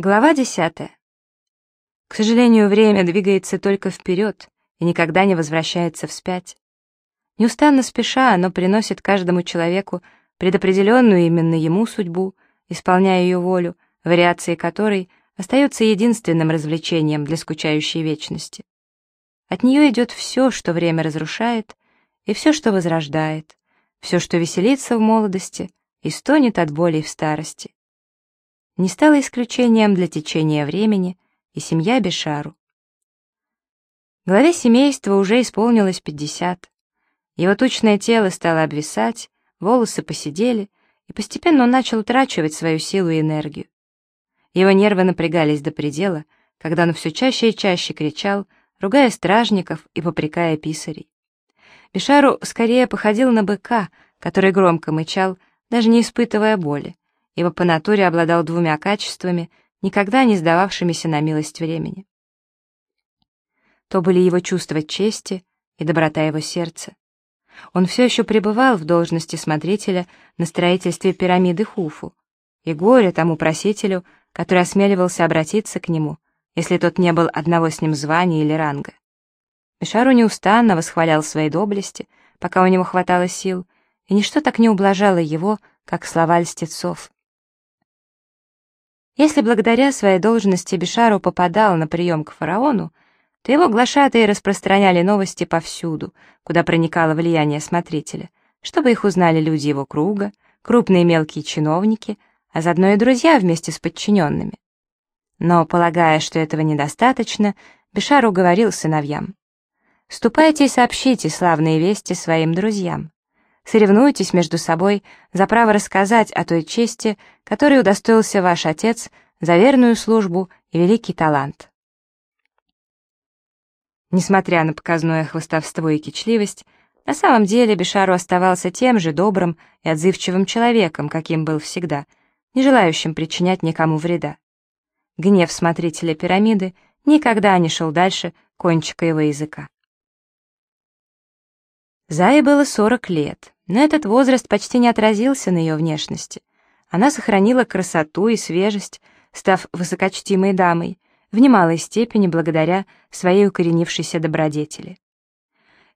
Глава десятая. К сожалению, время двигается только вперед и никогда не возвращается вспять. Неустанно спеша, оно приносит каждому человеку предопределенную именно ему судьбу, исполняя ее волю, вариации которой остаются единственным развлечением для скучающей вечности. От нее идет все, что время разрушает, и все, что возрождает, все, что веселится в молодости и стонет от боли в старости не стало исключением для течения времени и семья Бешару. Главе семейства уже исполнилось 50. Его тучное тело стало обвисать, волосы посидели, и постепенно он начал утрачивать свою силу и энергию. Его нервы напрягались до предела, когда он все чаще и чаще кричал, ругая стражников и попрекая писарей. Бешару скорее походил на быка, который громко мычал, даже не испытывая боли, ибо по натуре обладал двумя качествами, никогда не сдававшимися на милость времени. То были его чувства чести и доброта его сердца. Он все еще пребывал в должности смотрителя на строительстве пирамиды Хуфу, и горе тому просителю, который осмеливался обратиться к нему, если тот не был одного с ним звания или ранга. Мишару неустанно восхвалял свои доблести, пока у него хватало сил, и ничто так не ублажало его, как слова льстецов. Если благодаря своей должности Бишару попадал на прием к фараону, то его глашатые распространяли новости повсюду, куда проникало влияние смотрителя, чтобы их узнали люди его круга, крупные и мелкие чиновники, а заодно и друзья вместе с подчиненными. Но, полагая, что этого недостаточно, Бишару говорил сыновьям, «Ступайте и сообщите славные вести своим друзьям. Соревнуйтесь между собой за право рассказать о той чести, которой удостоился ваш отец за верную службу и великий талант. Несмотря на показное хвостовство и кичливость, на самом деле Бешару оставался тем же добрым и отзывчивым человеком, каким был всегда, не желающим причинять никому вреда. Гнев смотрителя пирамиды никогда не шел дальше кончика его языка. Зае было 40 лет, но этот возраст почти не отразился на ее внешности. Она сохранила красоту и свежесть, став высокочтимой дамой, в немалой степени благодаря своей укоренившейся добродетели.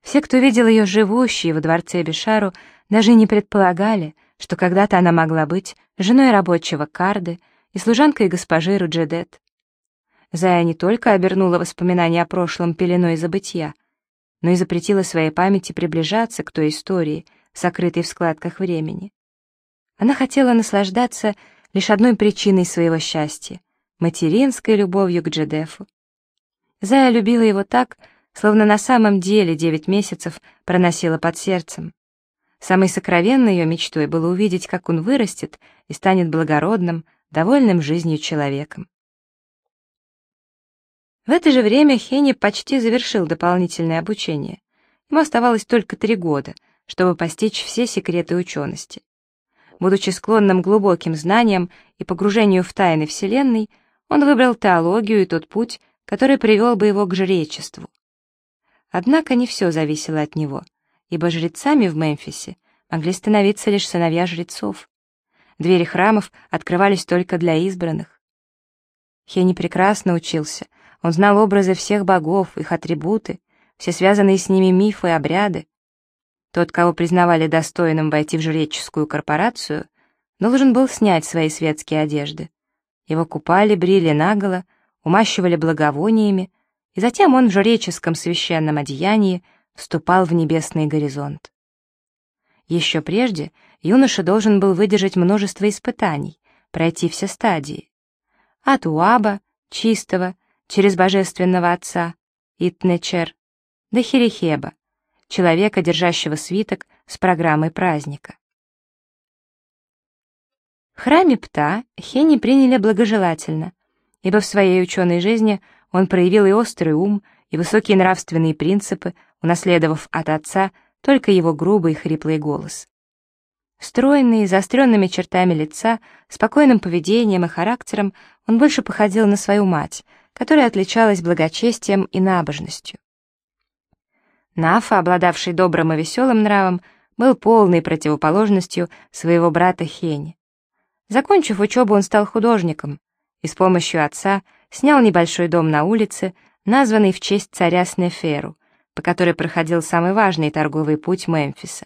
Все, кто видел ее живущей во дворце Бешару, даже не предполагали, что когда-то она могла быть женой рабочего Карды и служанкой госпожи Руджедет. Зая не только обернула воспоминания о прошлом пеленой забытья, но и запретила своей памяти приближаться к той истории, сокрытой в складках времени. Она хотела наслаждаться лишь одной причиной своего счастья — материнской любовью к Джедефу. Зая любила его так, словно на самом деле девять месяцев проносила под сердцем. Самой сокровенной ее мечтой было увидеть, как он вырастет и станет благородным, довольным жизнью человеком. В это же время Хенни почти завершил дополнительное обучение. Ему оставалось только три года, чтобы постичь все секреты учености. Будучи склонным к глубоким знаниям и погружению в тайны Вселенной, он выбрал теологию и тот путь, который привел бы его к жречеству. Однако не все зависело от него, ибо жрецами в Мемфисе могли становиться лишь сыновья жрецов. Двери храмов открывались только для избранных. Хенни прекрасно учился — он знал образы всех богов, их атрибуты, все связанные с ними мифы и обряды. Тот, кого признавали достойным войти в жреческую корпорацию, должен был снять свои светские одежды. Его купали, брили наголо, умащивали благовониями, и затем он в жреческом священном одеянии вступал в небесный горизонт. Еще прежде юноша должен был выдержать множество испытаний, пройти все стадии. От уаба, чистого, через божественного отца, Итнечер, до Херихеба, человека, держащего свиток с программой праздника. В храме Пта Хени приняли благожелательно, ибо в своей ученой жизни он проявил и острый ум, и высокие нравственные принципы, унаследовав от отца только его грубый и хриплый голос. Стройный, заостренными чертами лица, спокойным поведением и характером, он больше походил на свою мать, которая отличалась благочестием и набожностью. Нафа, обладавший добрым и веселым нравом, был полной противоположностью своего брата Хени. Закончив учебу, он стал художником, и с помощью отца снял небольшой дом на улице, названный в честь царя Снеферу, по которой проходил самый важный торговый путь Мемфиса.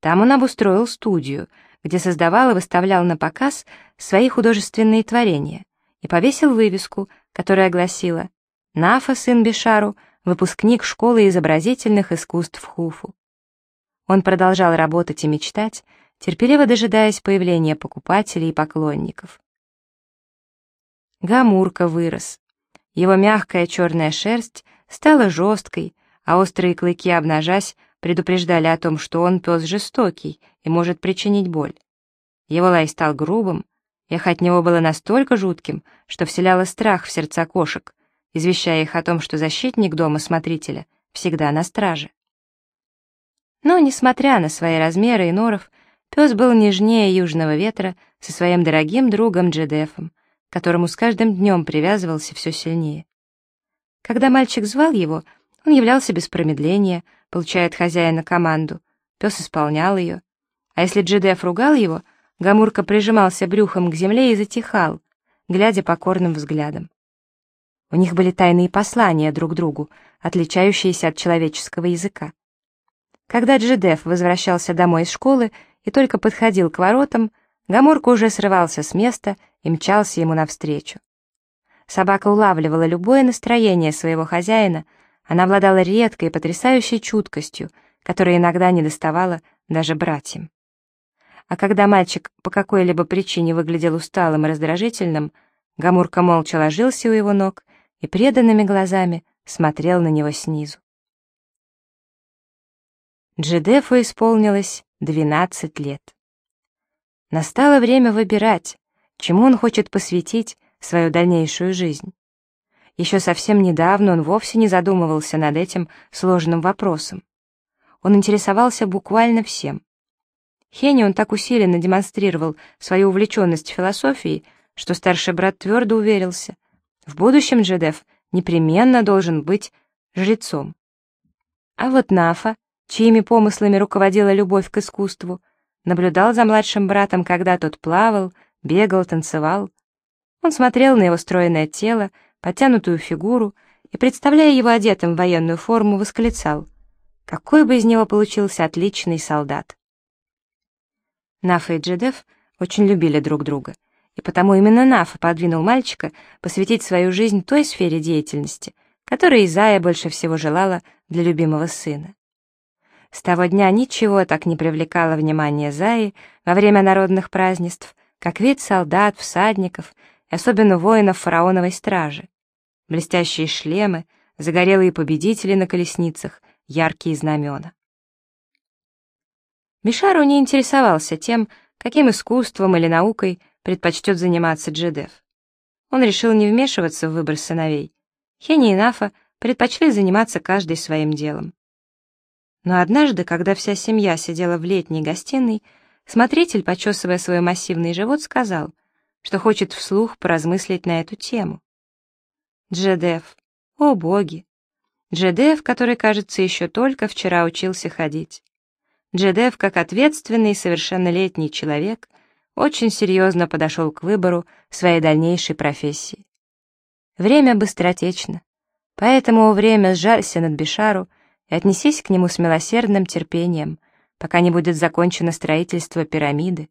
Там он обустроил студию, где создавал и выставлял на показ свои художественные творения, и повесил вывеску, которая гласила «Нафа, сын Бишару, выпускник школы изобразительных искусств Хуфу». Он продолжал работать и мечтать, терпеливо дожидаясь появления покупателей и поклонников. Гамурка вырос. Его мягкая черная шерсть стала жесткой, а острые клыки, обнажась, предупреждали о том, что он пес жестокий и может причинить боль. Его лай стал грубым, Эх от него было настолько жутким, что вселяло страх в сердца кошек, извещая их о том, что защитник дома смотрителя всегда на страже. Но, несмотря на свои размеры и норов, пес был нежнее южного ветра со своим дорогим другом Джедефом, которому с каждым днем привязывался все сильнее. Когда мальчик звал его, он являлся без промедления, получая от хозяина команду, пес исполнял ее, а если Джедеф ругал его — Гамурка прижимался брюхом к земле и затихал, глядя покорным взглядом. У них были тайные послания друг другу, отличающиеся от человеческого языка. Когда Джедеф возвращался домой из школы и только подходил к воротам, Гамурка уже срывался с места и мчался ему навстречу. Собака улавливала любое настроение своего хозяина, она обладала редкой, потрясающей чуткостью, которая иногда не доставала даже братьям. А когда мальчик по какой-либо причине выглядел усталым и раздражительным, Гамурка молча ложился у его ног и преданными глазами смотрел на него снизу. Джедефу исполнилось 12 лет. Настало время выбирать, чему он хочет посвятить свою дальнейшую жизнь. Еще совсем недавно он вовсе не задумывался над этим сложным вопросом. Он интересовался буквально всем. Хене он так усиленно демонстрировал свою увлеченность философией, что старший брат твердо уверился, в будущем Джедеф непременно должен быть жрецом. А вот Нафа, чьими помыслами руководила любовь к искусству, наблюдал за младшим братом, когда тот плавал, бегал, танцевал. Он смотрел на его стройное тело, подтянутую фигуру и, представляя его одетым в военную форму, восклицал, какой бы из него получился отличный солдат. Нафа и Джедеф очень любили друг друга, и потому именно Нафа подвинул мальчика посвятить свою жизнь той сфере деятельности, которой Изая больше всего желала для любимого сына. С того дня ничего так не привлекало внимание Заи во время народных празднеств, как вид солдат, всадников и особенно воинов фараоновой стражи. Блестящие шлемы, загорелые победители на колесницах, яркие знамена. Мишару не интересовался тем, каким искусством или наукой предпочтет заниматься Джедеф. Он решил не вмешиваться в выбор сыновей. Хени и Нафа предпочли заниматься каждый своим делом. Но однажды, когда вся семья сидела в летней гостиной, смотритель, почесывая свой массивный живот, сказал, что хочет вслух поразмыслить на эту тему. Джедеф, о боги! Джедеф, который, кажется, еще только вчера учился ходить. Джедев, как ответственный совершеннолетний человек, очень серьезно подошел к выбору своей дальнейшей профессии. Время быстротечно, поэтому время сжалься над Бишару и отнесись к нему с милосердным терпением, пока не будет закончено строительство пирамиды,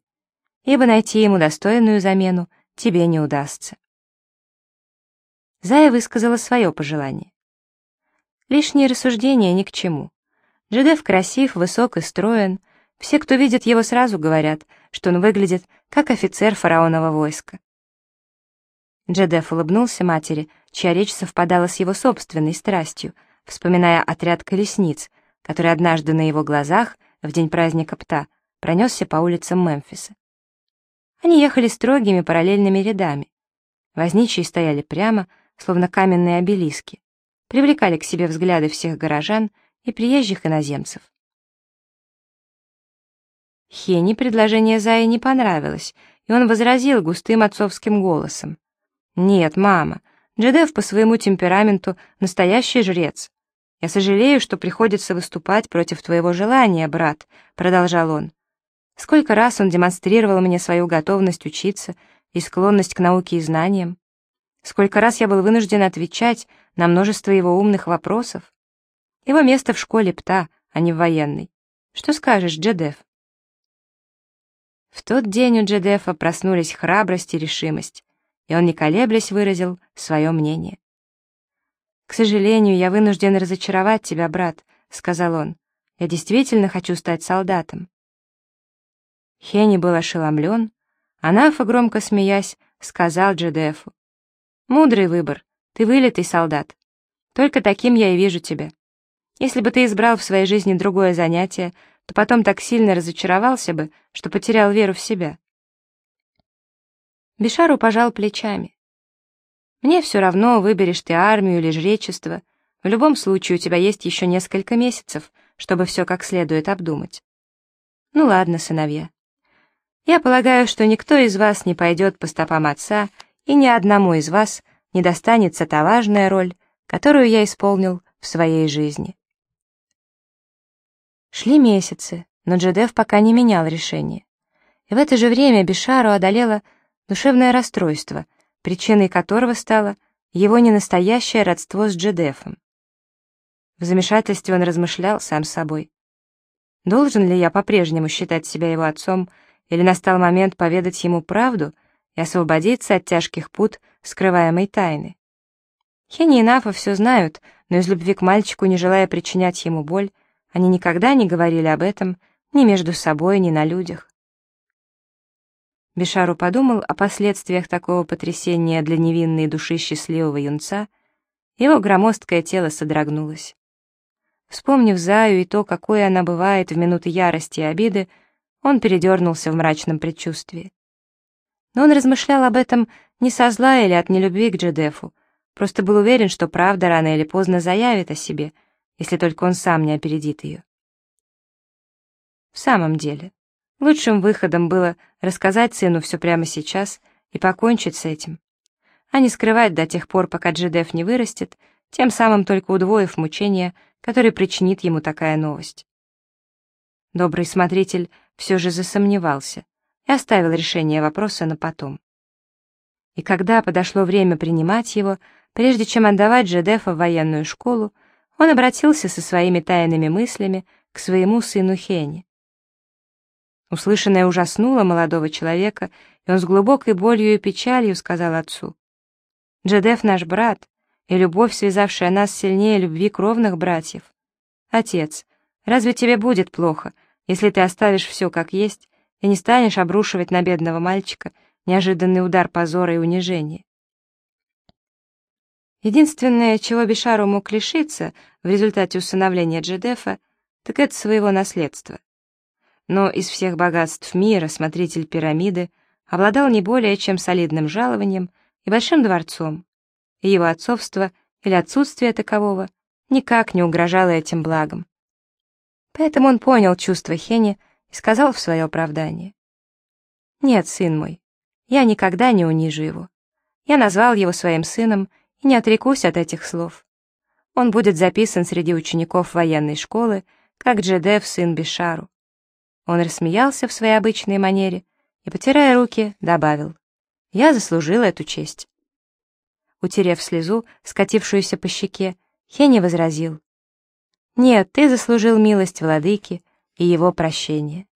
ибо найти ему достойную замену тебе не удастся. Зая высказала свое пожелание. Лишние рассуждения ни к чему. Джедеф красив, высок и строен. Все, кто видит его, сразу говорят, что он выглядит как офицер фараонова войска. Джедеф улыбнулся матери, чья речь совпадала с его собственной страстью, вспоминая отряд колесниц, который однажды на его глазах, в день праздника Пта, пронесся по улицам Мемфиса. Они ехали строгими параллельными рядами. Возничие стояли прямо, словно каменные обелиски, привлекали к себе взгляды всех горожан — и приезжих иноземцев. Хене предложение Зая не понравилось, и он возразил густым отцовским голосом. «Нет, мама, Джедеф по своему темпераменту настоящий жрец. Я сожалею, что приходится выступать против твоего желания, брат», — продолжал он. «Сколько раз он демонстрировал мне свою готовность учиться и склонность к науке и знаниям. Сколько раз я был вынужден отвечать на множество его умных вопросов. Его место в школе ПТА, а не в военной. Что скажешь, Джедеф? В тот день у Джедефа проснулись храбрость и решимость, и он, не колеблясь, выразил свое мнение. «К сожалению, я вынужден разочаровать тебя, брат», — сказал он. «Я действительно хочу стать солдатом». Хенни был ошеломлен, а Нафа, громко смеясь, сказал Джедефу. «Мудрый выбор, ты вылитый солдат. Только таким я и вижу тебя. Если бы ты избрал в своей жизни другое занятие, то потом так сильно разочаровался бы, что потерял веру в себя». Бишару пожал плечами. «Мне все равно, выберешь ты армию или жречество. В любом случае у тебя есть еще несколько месяцев, чтобы все как следует обдумать. Ну ладно, сыновья. Я полагаю, что никто из вас не пойдет по стопам отца, и ни одному из вас не достанется та важная роль, которую я исполнил в своей жизни. Шли месяцы, но Джедеф пока не менял решение. И в это же время Бишару одолело душевное расстройство, причиной которого стало его ненастоящее родство с Джедефом. В замешательстве он размышлял сам собой. Должен ли я по-прежнему считать себя его отцом, или настал момент поведать ему правду и освободиться от тяжких пут скрываемой тайны. Хенни и Нафа все знают, но из любви к мальчику, не желая причинять ему боль, они никогда не говорили об этом ни между собой, ни на людях. Бешару подумал о последствиях такого потрясения для невинной души счастливого юнца, его громоздкое тело содрогнулось. Вспомнив Заю и то, какой она бывает в минуты ярости и обиды, он передернулся в мрачном предчувствии. Но он размышлял об этом не со зла или от нелюбви к Джедефу, просто был уверен, что правда рано или поздно заявит о себе, если только он сам не опередит ее. В самом деле, лучшим выходом было рассказать сыну все прямо сейчас и покончить с этим, а не скрывать до тех пор, пока Джедеф не вырастет, тем самым только удвоив мучения, которые причинит ему такая новость. Добрый смотритель все же засомневался и оставил решение вопроса на потом. И когда подошло время принимать его, прежде чем отдавать Джедефа в военную школу, он обратился со своими тайными мыслями к своему сыну Хене. Услышанное ужаснуло молодого человека, и он с глубокой болью и печалью сказал отцу, «Джедеф наш брат, и любовь, связавшая нас сильнее любви кровных братьев. Отец, разве тебе будет плохо, если ты оставишь все как есть и не станешь обрушивать на бедного мальчика неожиданный удар позора и унижения. Единственное, чего Бишару мог лишиться в результате усыновления Джедефа, так это своего наследства. Но из всех богатств мира смотритель пирамиды обладал не более чем солидным жалованием и большим дворцом, и его отцовство или отсутствие такового никак не угрожало этим благам. Поэтому он понял чувство Хени и сказал в свое оправдание. «Нет, сын мой, я никогда не унижу его. Я назвал его своим сыном и не отрекусь от этих слов. Он будет записан среди учеников военной школы, как Джедев, сын Бишару». Он рассмеялся в своей обычной манере и, потирая руки, добавил. «Я заслужил эту честь». Утерев слезу, скатившуюся по щеке, Хенни возразил. Нет, ты заслужил милость владыки и его прощение.